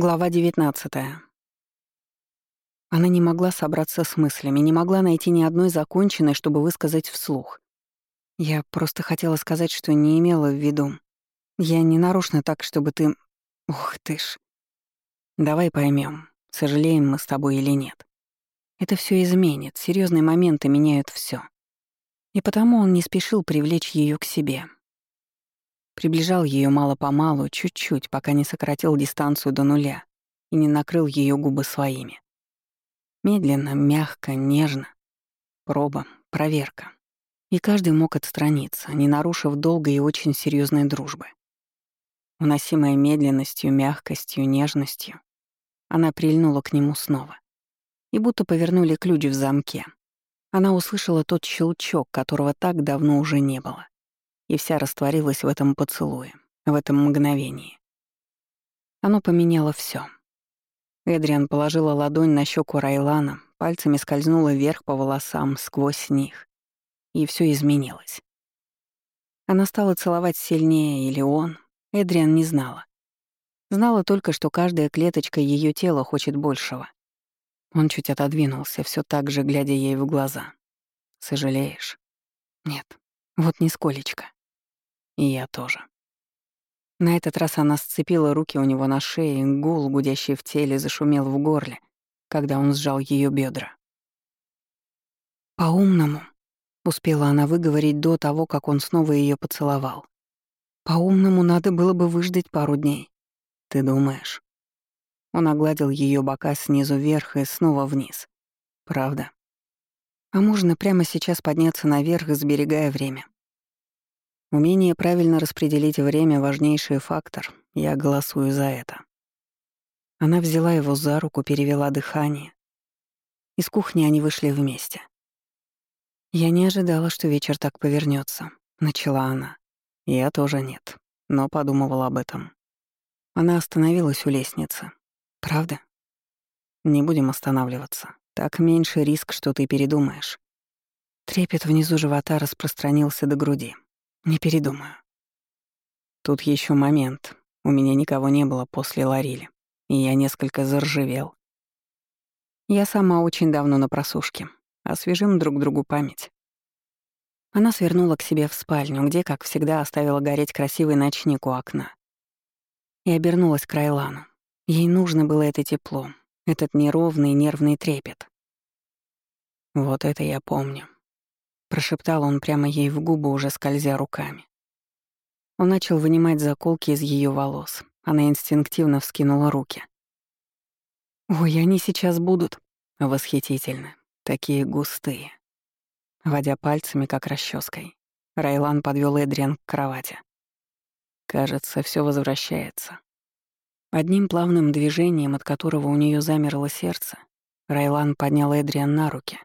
Глава 19. Она не могла собраться с мыслями, не могла найти ни одной законченной, чтобы высказать вслух. Я просто хотела сказать, что не имела в виду. Я не нарочно так, чтобы ты... Ух ты ж. Давай поймем, сожалеем мы с тобой или нет. Это все изменит, серьезные моменты меняют все. И потому он не спешил привлечь ее к себе, Приближал ее мало-помалу, чуть-чуть, пока не сократил дистанцию до нуля и не накрыл ее губы своими. Медленно, мягко, нежно. Проба, проверка. И каждый мог отстраниться, не нарушив долгой и очень серьезной дружбы. Уносимая медленностью, мягкостью, нежностью, она прильнула к нему снова. И будто повернули ключ в замке. Она услышала тот щелчок, которого так давно уже не было и вся растворилась в этом поцелуе, в этом мгновении. Оно поменяло все. Эдриан положила ладонь на щеку Райлана, пальцами скользнула вверх по волосам, сквозь них. И все изменилось. Она стала целовать сильнее, или он, Эдриан не знала. Знала только, что каждая клеточка ее тела хочет большего. Он чуть отодвинулся, все так же глядя ей в глаза. «Сожалеешь?» «Нет, вот нисколечко». И я тоже. На этот раз она сцепила руки у него на шее, гул, гудящий в теле, зашумел в горле, когда он сжал ее бедра. «По-умному», — успела она выговорить до того, как он снова ее поцеловал. «По-умному надо было бы выждать пару дней. Ты думаешь?» Он огладил ее бока снизу вверх и снова вниз. «Правда?» «А можно прямо сейчас подняться наверх, сберегая время?» Умение правильно распределить время — важнейший фактор. Я голосую за это. Она взяла его за руку, перевела дыхание. Из кухни они вышли вместе. «Я не ожидала, что вечер так повернется, начала она. Я тоже нет, но подумывала об этом. Она остановилась у лестницы. «Правда?» «Не будем останавливаться. Так меньше риск, что ты передумаешь». Трепет внизу живота распространился до груди. Не передумаю. Тут еще момент. У меня никого не было после Ларили, и я несколько заржавел. Я сама очень давно на просушке. Освежим друг другу память. Она свернула к себе в спальню, где, как всегда, оставила гореть красивый ночник у окна. И обернулась к Райлану. Ей нужно было это тепло, этот неровный нервный трепет. Вот это я помню. Прошептал он прямо ей в губы, уже скользя руками. Он начал вынимать заколки из ее волос. Она инстинктивно вскинула руки. «Ой, они сейчас будут...» Восхитительно. Такие густые. Водя пальцами, как расческой, Райлан подвел Эдриан к кровати. Кажется, все возвращается. Одним плавным движением, от которого у нее замерло сердце, Райлан поднял Эдриан на руки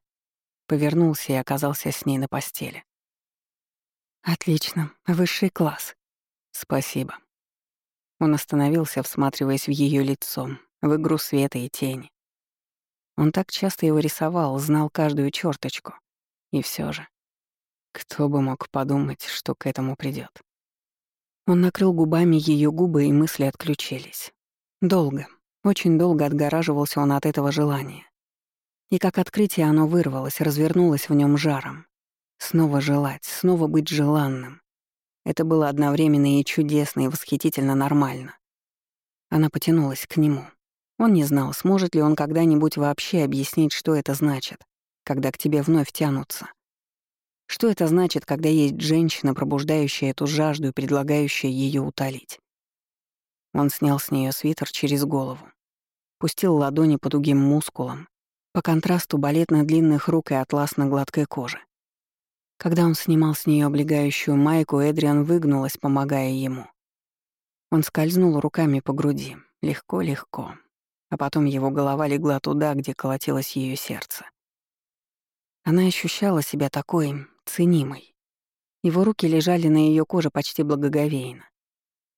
Повернулся и оказался с ней на постели. «Отлично, высший класс. Спасибо». Он остановился, всматриваясь в ее лицо, в игру света и тени. Он так часто его рисовал, знал каждую черточку. И все же, кто бы мог подумать, что к этому придет. Он накрыл губами ее губы, и мысли отключились. Долго, очень долго отгораживался он от этого желания. И как открытие оно вырвалось, развернулось в нем жаром. Снова желать, снова быть желанным. Это было одновременно и чудесно, и восхитительно нормально. Она потянулась к нему. Он не знал, сможет ли он когда-нибудь вообще объяснить, что это значит, когда к тебе вновь тянутся. Что это значит, когда есть женщина, пробуждающая эту жажду и предлагающая ее утолить? Он снял с нее свитер через голову, пустил ладони по тугим мускулам, по контрасту балетно-длинных рук и атласно-гладкой кожи. Когда он снимал с нее облегающую майку, Эдриан выгнулась, помогая ему. Он скользнул руками по груди, легко-легко, а потом его голова легла туда, где колотилось ее сердце. Она ощущала себя такой ценимой. Его руки лежали на ее коже почти благоговейно.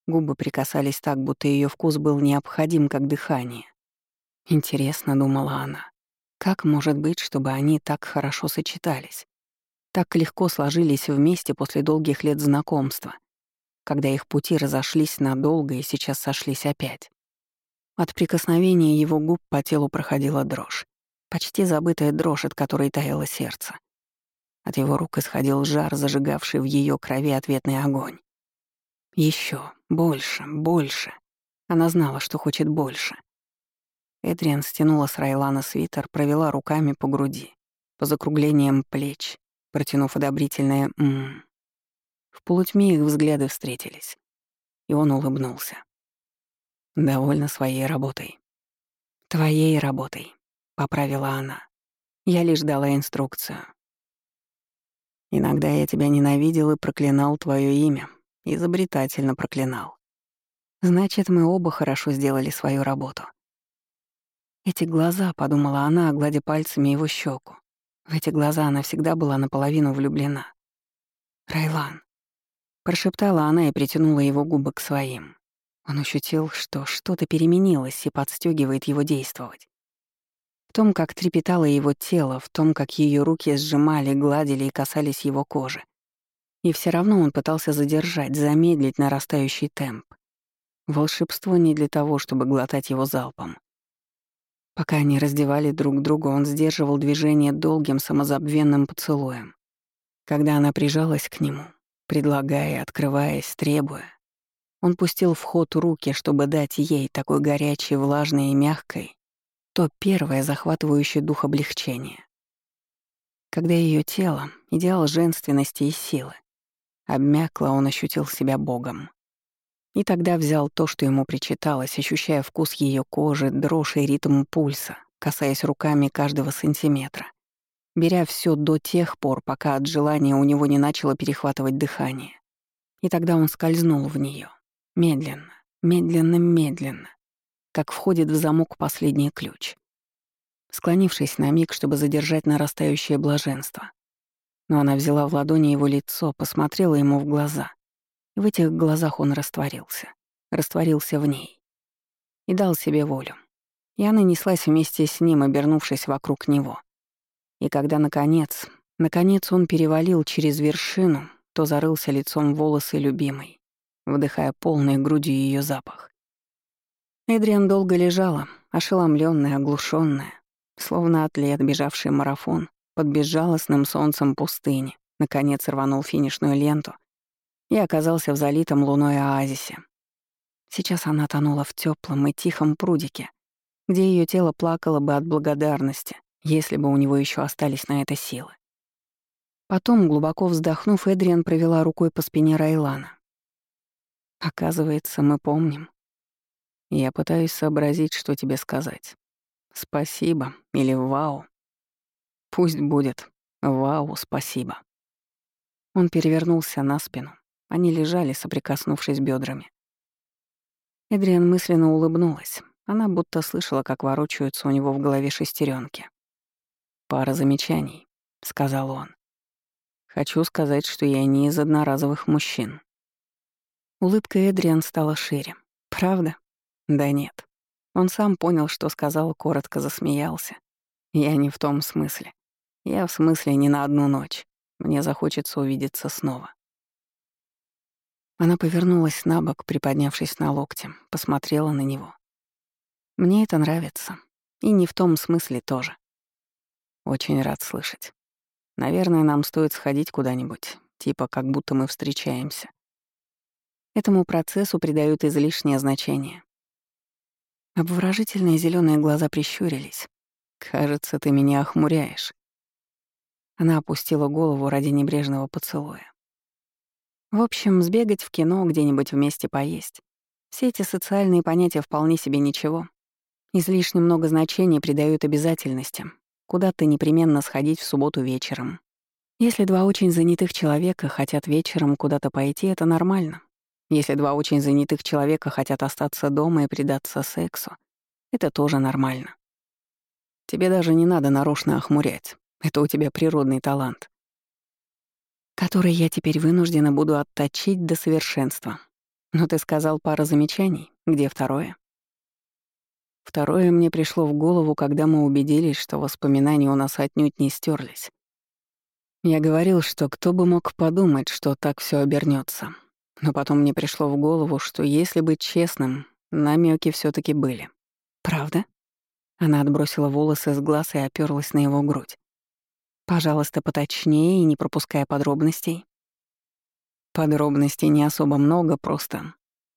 Губы прикасались так, будто ее вкус был необходим, как дыхание. Интересно, думала она, как может быть, чтобы они так хорошо сочетались? Так легко сложились вместе после долгих лет знакомства, когда их пути разошлись надолго и сейчас сошлись опять. От прикосновения его губ по телу проходила дрожь. Почти забытая дрожь, от которой таяло сердце. От его рук исходил жар, зажигавший в ее крови ответный огонь. Еще, больше, больше. Она знала, что хочет больше. Эдриан стянула с Райлана свитер, провела руками по груди, по закруглениям плеч, протянув одобрительное «ммм». В полутьме их взгляды встретились, и он улыбнулся. «Довольно своей работой». «Твоей работой», — поправила она. Я лишь дала инструкцию. Иногда я тебя ненавидел и проклинал твое имя, изобретательно проклинал. Значит, мы оба хорошо сделали свою работу. Эти глаза, подумала она, гладя пальцами его щеку. В эти глаза она всегда была наполовину влюблена. Райлан. Прошептала она и притянула его губы к своим. Он ощутил, что что-то переменилось и подстегивает его действовать. В том, как трепетало его тело, в том, как ее руки сжимали, гладили и касались его кожи. И все равно он пытался задержать, замедлить нарастающий темп. Волшебство не для того, чтобы глотать его залпом. Пока они раздевали друг друга, он сдерживал движение долгим самозабвенным поцелуем. Когда она прижалась к нему, предлагая, открываясь, требуя, он пустил в ход руки, чтобы дать ей, такой горячей, влажной и мягкой, то первое захватывающее дух облегчение. Когда ее тело, идеал женственности и силы, обмякло, он ощутил себя богом. И тогда взял то, что ему причиталось, ощущая вкус ее кожи, дрожь и ритм пульса, касаясь руками каждого сантиметра, беря все до тех пор, пока от желания у него не начало перехватывать дыхание. И тогда он скользнул в нее, Медленно, медленно, медленно, как входит в замок последний ключ. Склонившись на миг, чтобы задержать нарастающее блаженство. Но она взяла в ладони его лицо, посмотрела ему в глаза. В этих глазах он растворился. Растворился в ней. И дал себе волю. И она неслась вместе с ним, обернувшись вокруг него. И когда, наконец, наконец он перевалил через вершину, то зарылся лицом в волосы любимой вдыхая полной грудью ее запах. Эдриан долго лежала, ошеломленная, оглушенная, словно атлет, бежавший марафон под безжалостным солнцем пустыни, наконец рванул финишную ленту и оказался в залитом луной оазисе. Сейчас она тонула в теплом и тихом прудике, где ее тело плакало бы от благодарности, если бы у него еще остались на это силы. Потом, глубоко вздохнув, Эдриан провела рукой по спине Райлана. Оказывается, мы помним. Я пытаюсь сообразить, что тебе сказать. Спасибо или вау. Пусть будет вау, спасибо. Он перевернулся на спину. Они лежали, соприкоснувшись бедрами. Эдриан мысленно улыбнулась. Она будто слышала, как ворочаются у него в голове шестеренки. «Пара замечаний», — сказал он. «Хочу сказать, что я не из одноразовых мужчин. Улыбка Эдриан стала шире. «Правда?» «Да нет». Он сам понял, что сказал, коротко засмеялся. «Я не в том смысле. Я в смысле не на одну ночь. Мне захочется увидеться снова». Она повернулась на бок, приподнявшись на локте, посмотрела на него. «Мне это нравится. И не в том смысле тоже. Очень рад слышать. Наверное, нам стоит сходить куда-нибудь, типа как будто мы встречаемся. Этому процессу придают излишнее значение. Обворожительные зеленые глаза прищурились. «Кажется, ты меня охмуряешь». Она опустила голову ради небрежного поцелуя. В общем, сбегать в кино, где-нибудь вместе поесть. Все эти социальные понятия вполне себе ничего. Излишне много значения придают обязательностям. Куда-то непременно сходить в субботу вечером. Если два очень занятых человека хотят вечером куда-то пойти, это нормально. Если два очень занятых человека хотят остаться дома и предаться сексу, это тоже нормально. Тебе даже не надо нарочно охмурять. Это у тебя природный талант, который я теперь вынуждена буду отточить до совершенства. Но ты сказал пара замечаний. Где второе? Второе мне пришло в голову, когда мы убедились, что воспоминания у нас отнюдь не стерлись. Я говорил, что кто бы мог подумать, что так все обернется. Но потом мне пришло в голову, что если быть честным, намеки все таки были. «Правда?» Она отбросила волосы с глаз и оперлась на его грудь. «Пожалуйста, поточнее и не пропуская подробностей». Подробностей не особо много, просто...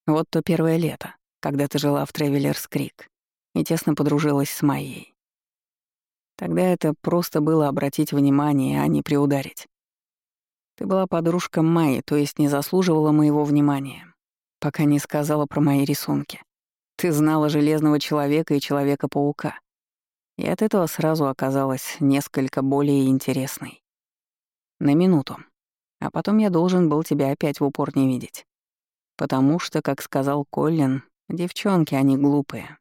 Вот то первое лето, когда ты жила в Тревелерс Крик и тесно подружилась с Майей. Тогда это просто было обратить внимание, а не приударить. Ты была подружка Майи, то есть не заслуживала моего внимания, пока не сказала про мои рисунки. Ты знала Железного Человека и Человека-паука. И от этого сразу оказалась несколько более интересной. На минуту. А потом я должен был тебя опять в упор не видеть. Потому что, как сказал Коллин, девчонки, они глупые.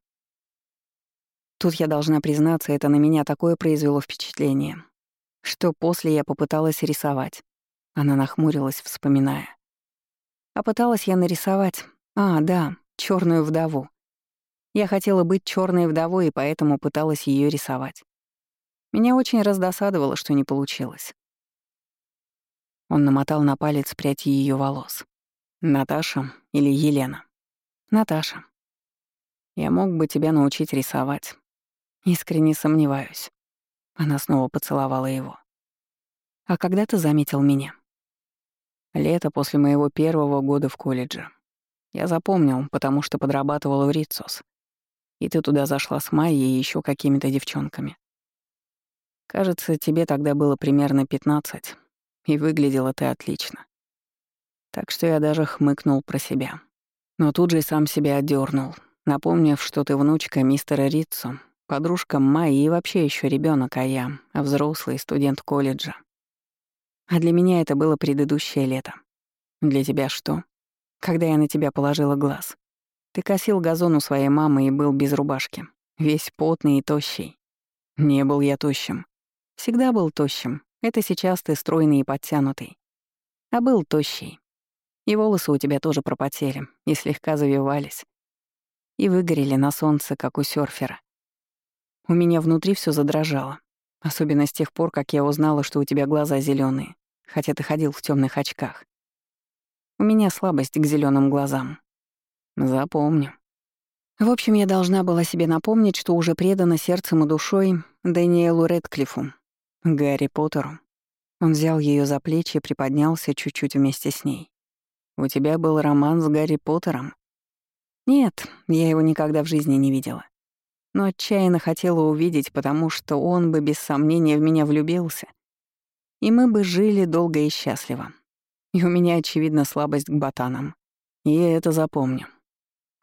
Тут я должна признаться, это на меня такое произвело впечатление, что после я попыталась рисовать. Она нахмурилась, вспоминая. А пыталась я нарисовать, а, да, черную вдову. Я хотела быть черной вдовой, и поэтому пыталась ее рисовать. Меня очень раздосадовало, что не получилось. Он намотал на палец прядь ее волос. «Наташа или Елена?» «Наташа. Я мог бы тебя научить рисовать. Искренне сомневаюсь». Она снова поцеловала его. «А когда ты заметил меня?» «Лето после моего первого года в колледже. Я запомнил, потому что подрабатывала в Рицос. И ты туда зашла с Майей и еще какими-то девчонками. Кажется, тебе тогда было примерно 15, и выглядела ты отлично. Так что я даже хмыкнул про себя. Но тут же сам себя отдернул, напомнив, что ты внучка мистера Ритцу, подружка Майи и вообще еще ребенок, а я — взрослый студент колледжа. А для меня это было предыдущее лето. Для тебя что? Когда я на тебя положила глаз. Ты косил газон у своей мамы и был без рубашки. Весь потный и тощий. Не был я тощим. Всегда был тощим. Это сейчас ты стройный и подтянутый. А был тощий. И волосы у тебя тоже пропотели и слегка завивались. И выгорели на солнце, как у серфера. У меня внутри все задрожало. Особенно с тех пор, как я узнала, что у тебя глаза зеленые, хотя ты ходил в темных очках. У меня слабость к зеленым глазам. Запомню. В общем, я должна была себе напомнить, что уже предана сердцем и душой Даниэлу Редклифу, Гарри Поттеру. Он взял ее за плечи и приподнялся чуть-чуть вместе с ней. «У тебя был роман с Гарри Поттером?» «Нет, я его никогда в жизни не видела. Но отчаянно хотела увидеть, потому что он бы без сомнения в меня влюбился. И мы бы жили долго и счастливо. И у меня, очевидно, слабость к ботанам. И это запомню.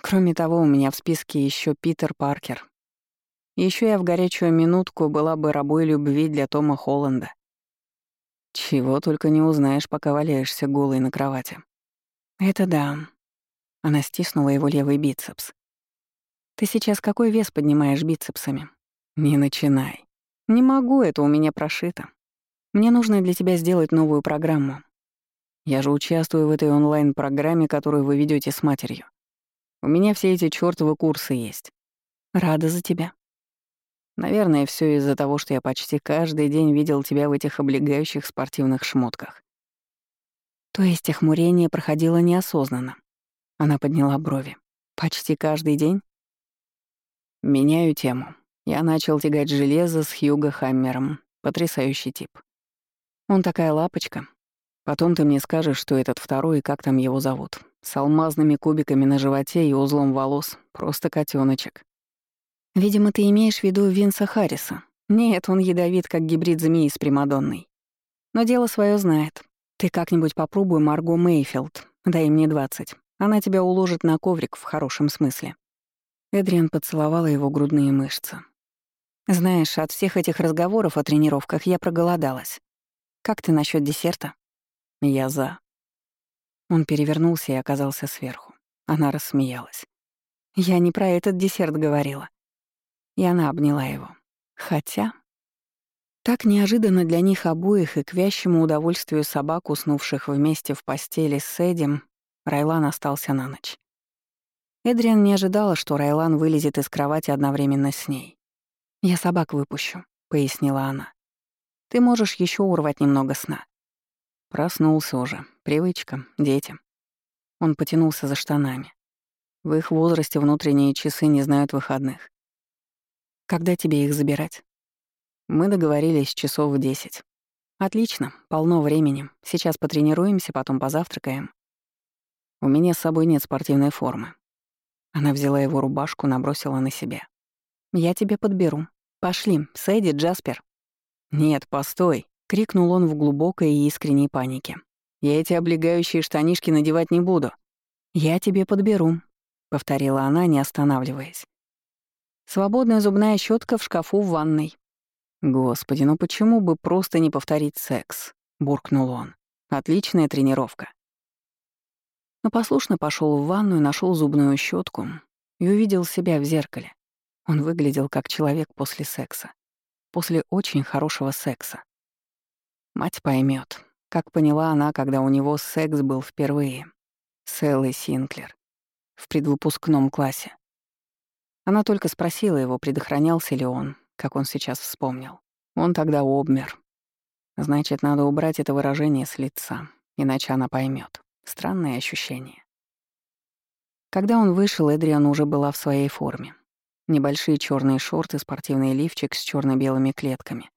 Кроме того, у меня в списке еще Питер Паркер. Еще я в горячую минутку была бы рабой любви для Тома Холланда. Чего только не узнаешь, пока валяешься голой на кровати. Это да. Она стиснула его левый бицепс. Ты сейчас какой вес поднимаешь бицепсами? Не начинай. Не могу, это у меня прошито. Мне нужно для тебя сделать новую программу. Я же участвую в этой онлайн-программе, которую вы ведете с матерью. У меня все эти чёртовы курсы есть. Рада за тебя. Наверное, все из-за того, что я почти каждый день видел тебя в этих облегающих спортивных шмотках. То есть охмурение проходило неосознанно. Она подняла брови. Почти каждый день? Меняю тему. Я начал тягать железо с Хьюго Хаммером. Потрясающий тип. Он такая лапочка. Потом ты мне скажешь, что этот второй и как там его зовут. С алмазными кубиками на животе и узлом волос. Просто котеночек. Видимо, ты имеешь в виду Винса Харриса. Нет, он ядовит, как гибрид змеи с Примадонной. Но дело свое знает. Ты как-нибудь попробуй Марго Мейфилд. Дай мне двадцать. Она тебя уложит на коврик в хорошем смысле. Эдриан поцеловала его грудные мышцы. Знаешь, от всех этих разговоров о тренировках я проголодалась. Как ты насчет десерта? Я за. Он перевернулся и оказался сверху. Она рассмеялась. «Я не про этот десерт говорила». И она обняла его. Хотя... Так неожиданно для них обоих и к вящему удовольствию собак, уснувших вместе в постели с Эдем, Райлан остался на ночь. Эдриан не ожидала, что Райлан вылезет из кровати одновременно с ней. «Я собак выпущу», — пояснила она. «Ты можешь еще урвать немного сна». Проснулся уже. Привычка. Дети. Он потянулся за штанами. В их возрасте внутренние часы не знают выходных. Когда тебе их забирать? Мы договорились часов в десять. Отлично, полно времени. Сейчас потренируемся, потом позавтракаем. У меня с собой нет спортивной формы. Она взяла его рубашку, набросила на себя. Я тебе подберу. Пошли, Сэдди, Джаспер. Нет, постой, крикнул он в глубокой и искренней панике. Я эти облегающие штанишки надевать не буду. Я тебе подберу, повторила она, не останавливаясь. Свободная зубная щетка в шкафу в ванной. Господи, ну почему бы просто не повторить секс? буркнул он. Отличная тренировка. Но послушно пошел в ванную, нашел зубную щетку и увидел себя в зеркале. Он выглядел как человек после секса. После очень хорошего секса. Мать поймет, как поняла она, когда у него секс был впервые. С Эллой Синклер. В предвыпускном классе. Она только спросила его, предохранялся ли он, как он сейчас вспомнил. Он тогда обмер. Значит, надо убрать это выражение с лица, иначе она поймет. Странное ощущение. Когда он вышел, Эдриан уже была в своей форме. Небольшие черные шорты, спортивный лифчик с черно белыми клетками.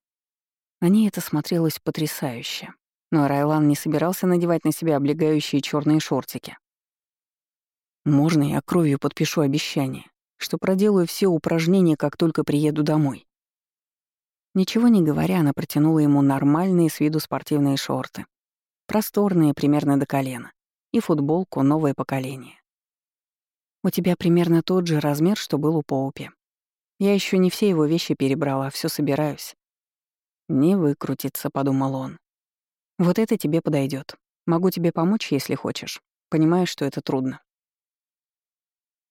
На ней это смотрелось потрясающе. Но Райлан не собирался надевать на себя облегающие черные шортики. «Можно я кровью подпишу обещание, что проделаю все упражнения, как только приеду домой?» Ничего не говоря, она протянула ему нормальные с виду спортивные шорты. Просторные, примерно до колена. И футболку «Новое поколение». «У тебя примерно тот же размер, что был у Поупи. Я еще не все его вещи перебрала, все собираюсь». «Не выкрутиться», — подумал он. «Вот это тебе подойдет. Могу тебе помочь, если хочешь. Понимаю, что это трудно».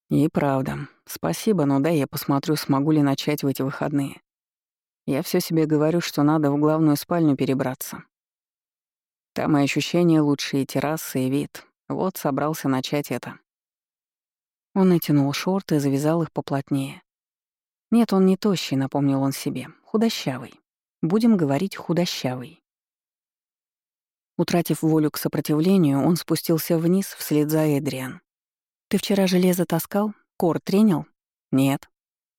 «И правда. Спасибо, но дай я посмотрю, смогу ли начать в эти выходные. Я все себе говорю, что надо в главную спальню перебраться. Там и ощущения лучшие, и террасы, и вид. Вот собрался начать это. Он натянул шорты и завязал их поплотнее. Нет, он не тощий, напомнил он себе. Худощавый. Будем говорить худощавый. Утратив волю к сопротивлению, он спустился вниз вслед за Эдриан. «Ты вчера железо таскал? Кор тренил?» «Нет».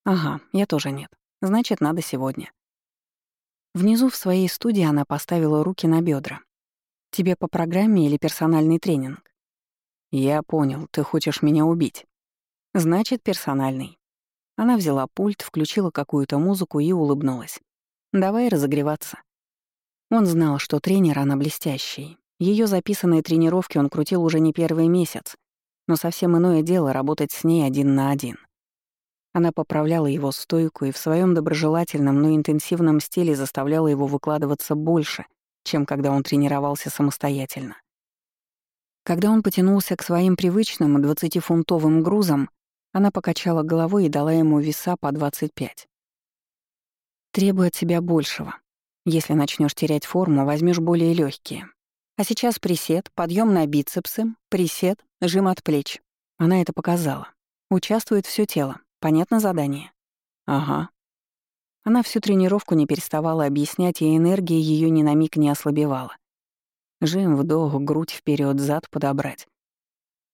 «Ага, я тоже нет. Значит, надо сегодня». Внизу в своей студии она поставила руки на бедра. «Тебе по программе или персональный тренинг?» «Я понял, ты хочешь меня убить». «Значит, персональный». Она взяла пульт, включила какую-то музыку и улыбнулась. «Давай разогреваться». Он знал, что тренер она блестящий. Ее записанные тренировки он крутил уже не первый месяц, но совсем иное дело работать с ней один на один. Она поправляла его стойку и в своем доброжелательном, но интенсивном стиле заставляла его выкладываться больше, чем когда он тренировался самостоятельно. Когда он потянулся к своим привычным 20-фунтовым грузам, она покачала головой и дала ему веса по 25. «Требуй от себя большего. Если начнешь терять форму, возьмешь более легкие. А сейчас присед, подъем на бицепсы, присед, жим от плеч». Она это показала. Участвует все тело. Понятно задание? Ага. Она всю тренировку не переставала объяснять, и энергия ее ни на миг не ослабевала. Жим, вдох, грудь вперед, зад подобрать.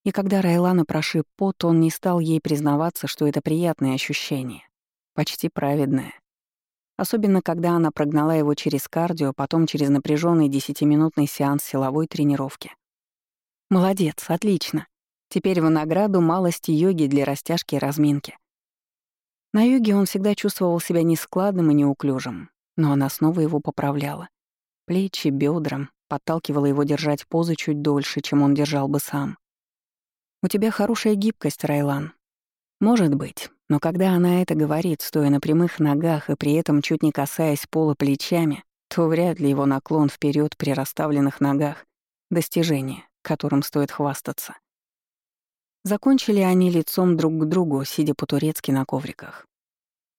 И когда Райлана прошиб пот, он не стал ей признаваться, что это приятное ощущение. Почти праведное. Особенно, когда она прогнала его через кардио, потом через напряженный десятиминутный сеанс силовой тренировки. Молодец, отлично. Теперь в награду малости йоги для растяжки и разминки. На юге он всегда чувствовал себя нескладным и неуклюжим, но она снова его поправляла. Плечи, бедра, подталкивала его держать позы чуть дольше, чем он держал бы сам. «У тебя хорошая гибкость, Райлан». «Может быть, но когда она это говорит, стоя на прямых ногах и при этом чуть не касаясь пола плечами, то вряд ли его наклон вперед при расставленных ногах — достижение, которым стоит хвастаться. Закончили они лицом друг к другу, сидя по-турецки на ковриках.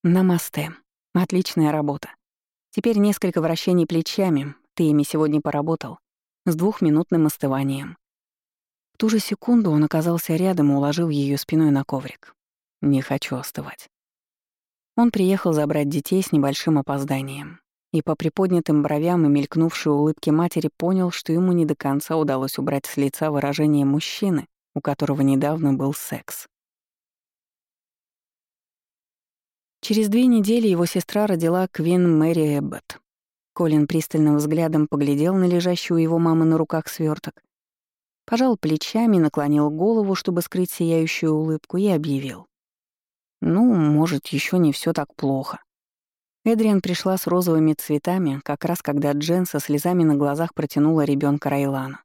«Намасте. Отличная работа. Теперь несколько вращений плечами, ты ими сегодня поработал, с двухминутным остыванием». В ту же секунду он оказался рядом и уложил ее спиной на коврик. «Не хочу остывать». Он приехал забрать детей с небольшим опозданием и по приподнятым бровям и мелькнувшей улыбке матери понял, что ему не до конца удалось убрать с лица выражение мужчины, у которого недавно был секс. Через две недели его сестра родила Квин Мэри Эббот. Колин пристальным взглядом поглядел на лежащую его мамы на руках сверток, пожал плечами, наклонил голову, чтобы скрыть сияющую улыбку, и объявил. «Ну, может, еще не все так плохо». Эдриан пришла с розовыми цветами, как раз когда Джен со слезами на глазах протянула ребенка Райлану.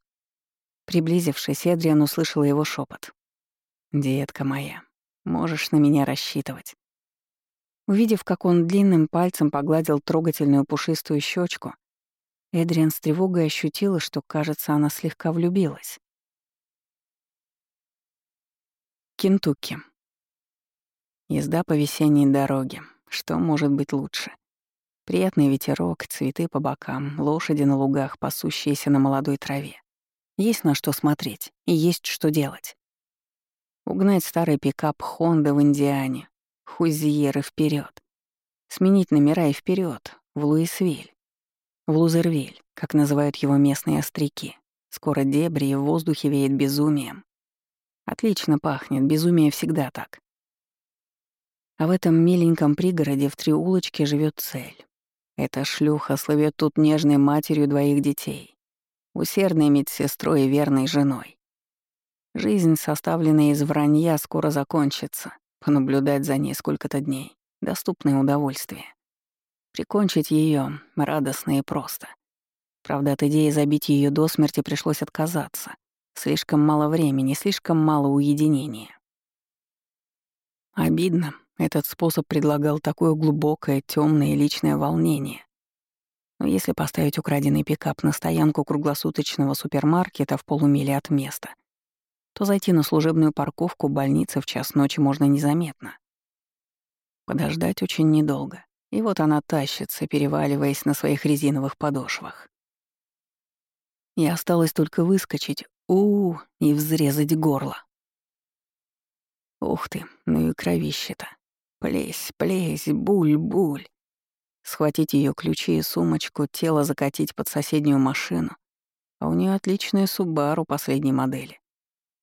Приблизившись, Эдриан услышала его шепот. «Детка моя, можешь на меня рассчитывать». Увидев, как он длинным пальцем погладил трогательную пушистую щечку, Эдриан с тревогой ощутила, что, кажется, она слегка влюбилась. Кентукки. Езда по весенней дороге. Что может быть лучше? Приятный ветерок, цветы по бокам, лошади на лугах, пасущиеся на молодой траве. Есть на что смотреть и есть что делать. Угнать старый пикап Хонда в Индиане, Хузиеры вперед. Сменить номера и вперед в Луисвиль. В Лузервиль, как называют его местные остряки. Скоро дебри и в воздухе веет безумием. Отлично пахнет, безумие всегда так. А в этом миленьком пригороде в три улочки живет цель. Эта шлюха слывет тут нежной матерью двоих детей, усердной медсестрой и верной женой. Жизнь, составленная из вранья, скоро закончится, Понаблюдать за ней сколько-то дней — доступное удовольствие. Прикончить ее радостно и просто. Правда, от идеи забить ее до смерти пришлось отказаться. Слишком мало времени, слишком мало уединения. Обидно. Этот способ предлагал такое глубокое, темное личное волнение. Но если поставить украденный пикап на стоянку круглосуточного супермаркета в полумиле от места, то зайти на служебную парковку больницы в час ночи можно незаметно. Подождать очень недолго, и вот она тащится, переваливаясь на своих резиновых подошвах. И осталось только выскочить, у, -у и взрезать горло. Ух ты, ну и кровище-то. Плесь, плесь, буль, буль. Схватить ее ключи и сумочку, тело закатить под соседнюю машину. А у нее отличная Субару последней модели.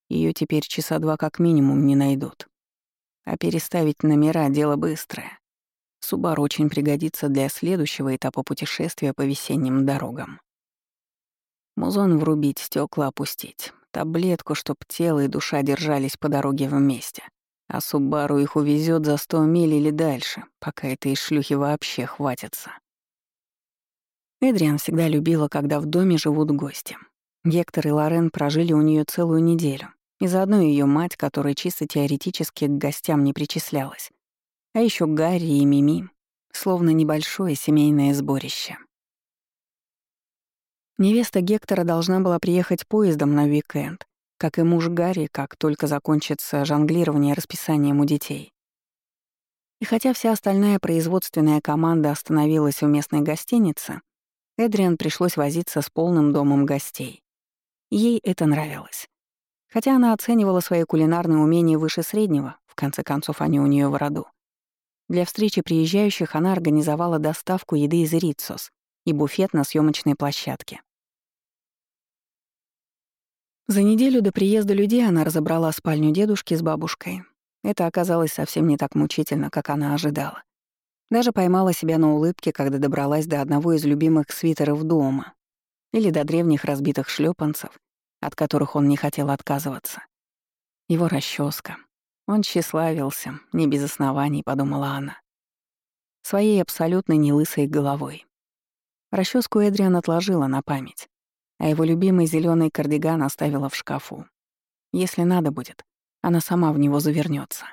Ее теперь часа два как минимум не найдут. А переставить номера — дело быстрое. Субар очень пригодится для следующего этапа путешествия по весенним дорогам. Музон врубить, стекла опустить, таблетку, чтоб тело и душа держались по дороге вместе. А Субару их увезет за сто миль или дальше, пока этой шлюхи вообще хватится. Эдриан всегда любила, когда в доме живут гости. Гектор и Лорен прожили у нее целую неделю, и заодно ее мать, которая чисто теоретически к гостям не причислялась. А еще Гарри и Мими, словно небольшое семейное сборище. Невеста Гектора должна была приехать поездом на уикенд, как и муж Гарри, как только закончится жонглирование расписанием у детей. И хотя вся остальная производственная команда остановилась в местной гостинице, Эдриан пришлось возиться с полным домом гостей. Ей это нравилось. Хотя она оценивала свои кулинарные умения выше среднего, в конце концов они у нее в роду. Для встречи приезжающих она организовала доставку еды из Рицос и буфет на съемочной площадке. За неделю до приезда людей она разобрала спальню дедушки с бабушкой. Это оказалось совсем не так мучительно, как она ожидала. Даже поймала себя на улыбке, когда добралась до одного из любимых свитеров дома или до древних разбитых шлепанцев, от которых он не хотел отказываться. Его расческа. Он тщеславился, не без оснований, подумала она. Своей абсолютно не лысой головой. Расческу Эдриан отложила на память, а его любимый зеленый кардиган оставила в шкафу. Если надо будет, она сама в него завернется.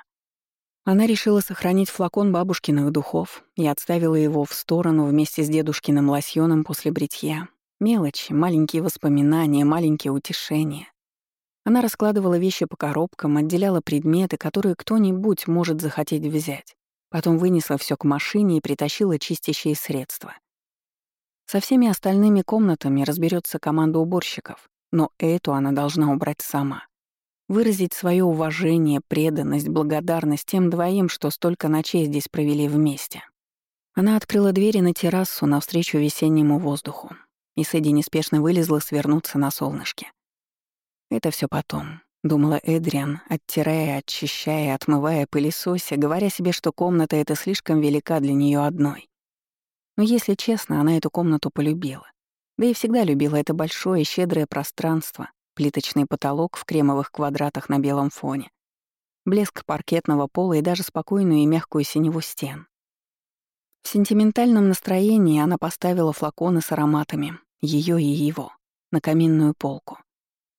Она решила сохранить флакон бабушкиных духов и отставила его в сторону вместе с дедушкиным лосьоном после бритья, Мелочи, маленькие воспоминания, маленькие утешения. Она раскладывала вещи по коробкам, отделяла предметы, которые кто-нибудь может захотеть взять. Потом вынесла все к машине и притащила чистящие средства. Со всеми остальными комнатами разберется команда уборщиков, но эту она должна убрать сама. Выразить свое уважение, преданность, благодарность тем двоим, что столько ночей здесь провели вместе. Она открыла двери на террасу навстречу весеннему воздуху и Сэдди неспешно вылезла свернуться на солнышке. Это все потом. Думала Эдриан, оттирая, очищая, отмывая, пылесося, говоря себе, что комната эта слишком велика для нее одной. Но если честно, она эту комнату полюбила. Да и всегда любила это большое, щедрое пространство, плиточный потолок в кремовых квадратах на белом фоне, блеск паркетного пола и даже спокойную и мягкую синеву стен. В сентиментальном настроении она поставила флаконы с ароматами, ее и его, на каминную полку.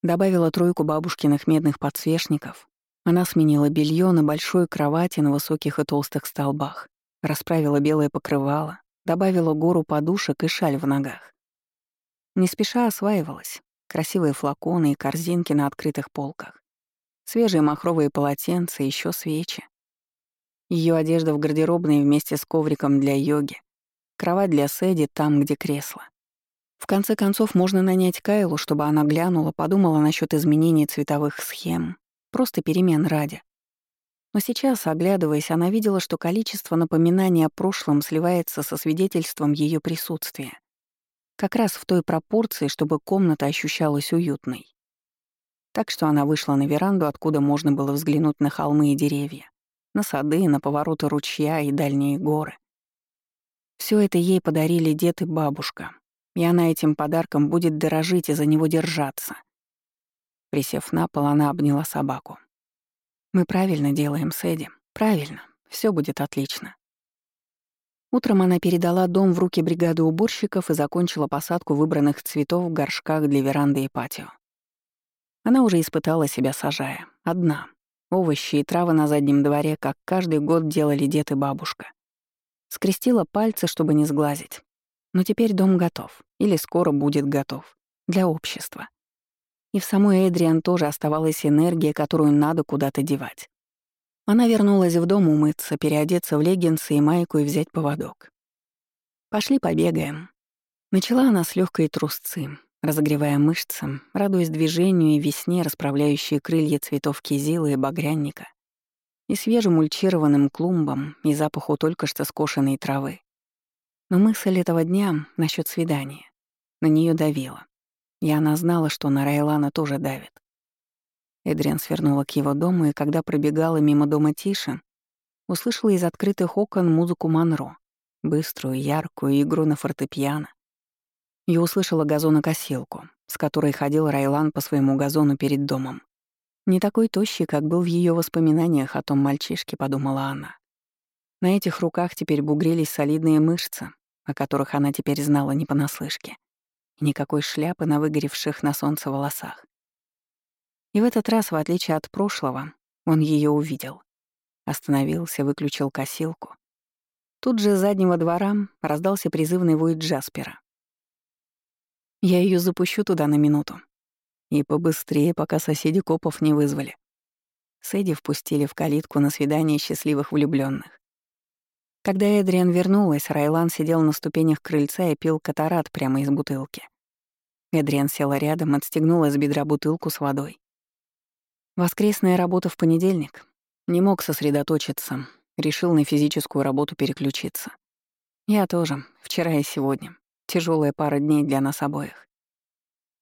Добавила тройку бабушкиных медных подсвечников. Она сменила белье на большой кровати на высоких и толстых столбах, расправила белое покрывало, добавила гору подушек и шаль в ногах. Не спеша осваивалась. Красивые флаконы и корзинки на открытых полках. Свежие махровые полотенца, еще свечи. Ее одежда в гардеробной вместе с ковриком для йоги. Кровать для Сэдди там, где кресло. В конце концов, можно нанять Кайлу, чтобы она глянула, подумала насчет изменений цветовых схем. Просто перемен ради. Но сейчас, оглядываясь, она видела, что количество напоминаний о прошлом сливается со свидетельством ее присутствия. Как раз в той пропорции, чтобы комната ощущалась уютной. Так что она вышла на веранду, откуда можно было взглянуть на холмы и деревья, на сады, на повороты ручья и дальние горы. Все это ей подарили дед и бабушка, и она этим подарком будет дорожить и за него держаться. Присев на пол, она обняла собаку. «Мы правильно делаем, Сэдди. Правильно. Все будет отлично». Утром она передала дом в руки бригады уборщиков и закончила посадку выбранных цветов в горшках для веранды и патио. Она уже испытала себя сажая. Одна. Овощи и травы на заднем дворе, как каждый год делали дед и бабушка. Скрестила пальцы, чтобы не сглазить. Но теперь дом готов. Или скоро будет готов. Для общества. И в самой Эдриан тоже оставалась энергия, которую надо куда-то девать. Она вернулась в дом умыться, переодеться в леггинсы и майку и взять поводок. «Пошли побегаем». Начала она с легкой трусцы, разогревая мышцы, радуясь движению и весне, расправляющей крылья цветов кизила и багрянника, и свежим мульчированным клумбам, и запаху только что скошенной травы. Но мысль этого дня насчет свидания на нее давила, и она знала, что на Райлана тоже давит. Эдриан свернула к его дому, и когда пробегала мимо дома Тиши, услышала из открытых окон музыку Монро, быструю, яркую игру на фортепиано. И услышала газонокосилку, с которой ходил Райлан по своему газону перед домом. Не такой тощий, как был в ее воспоминаниях о том мальчишке, подумала она. На этих руках теперь бугрились солидные мышцы, о которых она теперь знала не понаслышке. Никакой шляпы на выгоревших на солнце волосах. И в этот раз, в отличие от прошлого, он ее увидел. Остановился, выключил косилку. Тут же с заднего двора раздался призывный вой Джаспера. «Я ее запущу туда на минуту. И побыстрее, пока соседи копов не вызвали». Сэдди впустили в калитку на свидание счастливых влюбленных. Когда Эдриан вернулась, Райлан сидел на ступенях крыльца и пил катарат прямо из бутылки. Эдриан села рядом, отстегнула с бедра бутылку с водой. Воскресная работа в понедельник. Не мог сосредоточиться. Решил на физическую работу переключиться. Я тоже. Вчера и сегодня. Тяжелая пара дней для нас обоих.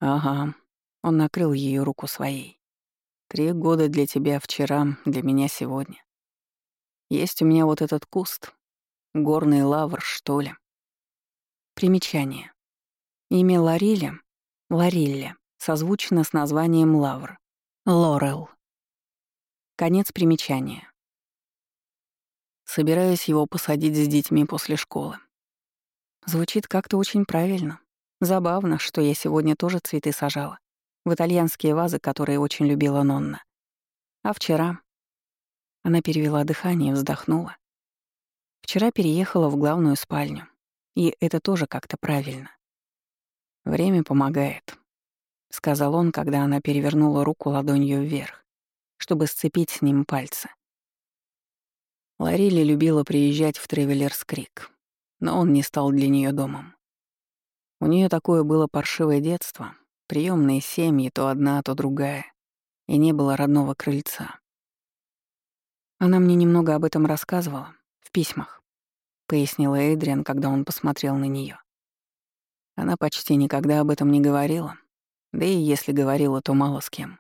Ага. Он накрыл ее руку своей. Три года для тебя вчера, для меня сегодня. Есть у меня вот этот куст. Горный лавр, что ли. Примечание. Имя Ларилля, Ларилля, созвучно с названием лавр. Лорел. Конец примечания. Собираюсь его посадить с детьми после школы. Звучит как-то очень правильно. Забавно, что я сегодня тоже цветы сажала. В итальянские вазы, которые очень любила Нонна. А вчера... Она перевела дыхание и вздохнула. Вчера переехала в главную спальню. И это тоже как-то правильно. Время помогает сказал он, когда она перевернула руку ладонью вверх, чтобы сцепить с ним пальцы. Ларили любила приезжать в Тревелерс Крик, но он не стал для нее домом. У нее такое было паршивое детство, приемные семьи, то одна, то другая, и не было родного крыльца. Она мне немного об этом рассказывала, письмах, пояснила Эдриан, когда он посмотрел на нее. Она почти никогда об этом не говорила, да и если говорила, то мало с кем.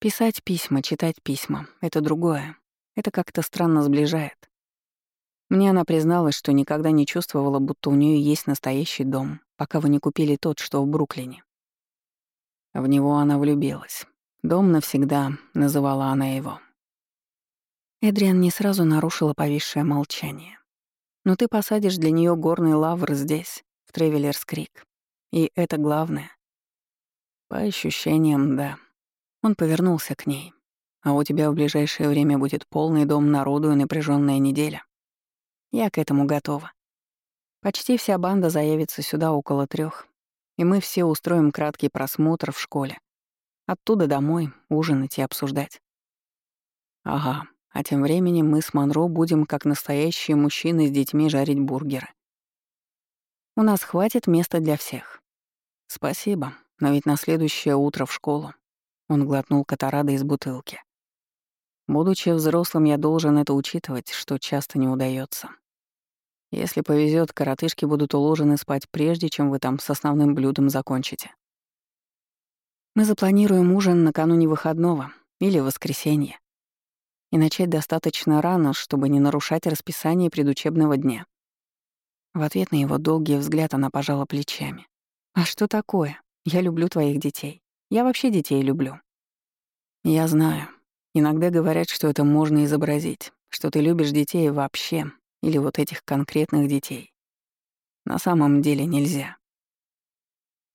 Писать письма, читать письма — это другое. Это как-то странно сближает. Мне она призналась, что никогда не чувствовала, будто у нее есть настоящий дом, пока вы не купили тот, что в Бруклине. В него она влюбилась. «Дом навсегда», — называла она его. Эдриан не сразу нарушила повисшее молчание. «Но ты посадишь для нее горный лавр здесь, в Тревелерс-Крик. И это главное». «По ощущениям, да». Он повернулся к ней. «А у тебя в ближайшее время будет полный дом народу и напряженная неделя. Я к этому готова. Почти вся банда заявится сюда около трех, и мы все устроим краткий просмотр в школе. Оттуда домой, ужинать и обсуждать. Ага, а тем временем мы с Монро будем, как настоящие мужчины с детьми, жарить бургеры. У нас хватит места для всех. Спасибо, но ведь на следующее утро в школу. Он глотнул катарада из бутылки. Будучи взрослым, я должен это учитывать, что часто не удается. Если повезет, коротышки будут уложены спать прежде, чем вы там с основным блюдом закончите. Мы запланируем ужин накануне выходного или воскресенья. И начать достаточно рано, чтобы не нарушать расписание предучебного дня. В ответ на его долгий взгляд она пожала плечами. «А что такое? Я люблю твоих детей. Я вообще детей люблю». «Я знаю. Иногда говорят, что это можно изобразить, что ты любишь детей вообще, или вот этих конкретных детей. На самом деле нельзя.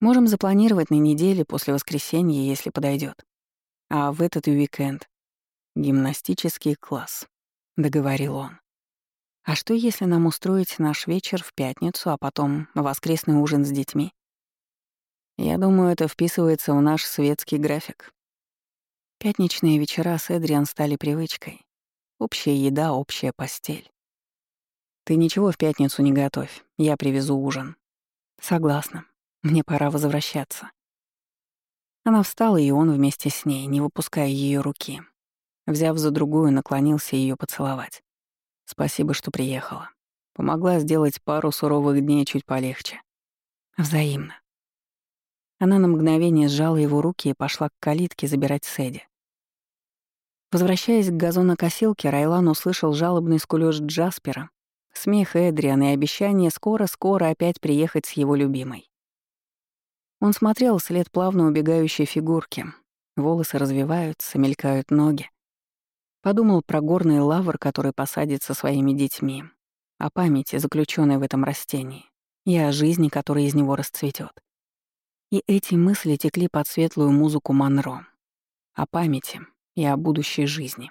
Можем запланировать на неделе после воскресенья, если подойдет. А в этот уикенд — гимнастический класс, — договорил он. А что, если нам устроить наш вечер в пятницу, а потом воскресный ужин с детьми? Я думаю, это вписывается в наш светский график. Пятничные вечера с Эдриан стали привычкой. Общая еда, общая постель. Ты ничего в пятницу не готовь, я привезу ужин. Согласна. Мне пора возвращаться. Она встала, и он вместе с ней, не выпуская ее руки. Взяв за другую, наклонился ее поцеловать. Спасибо, что приехала. Помогла сделать пару суровых дней чуть полегче. Взаимно. Она на мгновение сжала его руки и пошла к калитке забирать Сэдди. Возвращаясь к газонокосилке, Райлан услышал жалобный скулёж Джаспера Смех Эдриан и обещание скоро-скоро опять приехать с его любимой. Он смотрел вслед плавно убегающей фигурки. Волосы развиваются, мелькают ноги. Подумал про горный лавр, который посадит со своими детьми, о памяти, заключенной в этом растении, и о жизни, которая из него расцветет. И эти мысли текли под светлую музыку Монро. О памяти и о будущей жизни.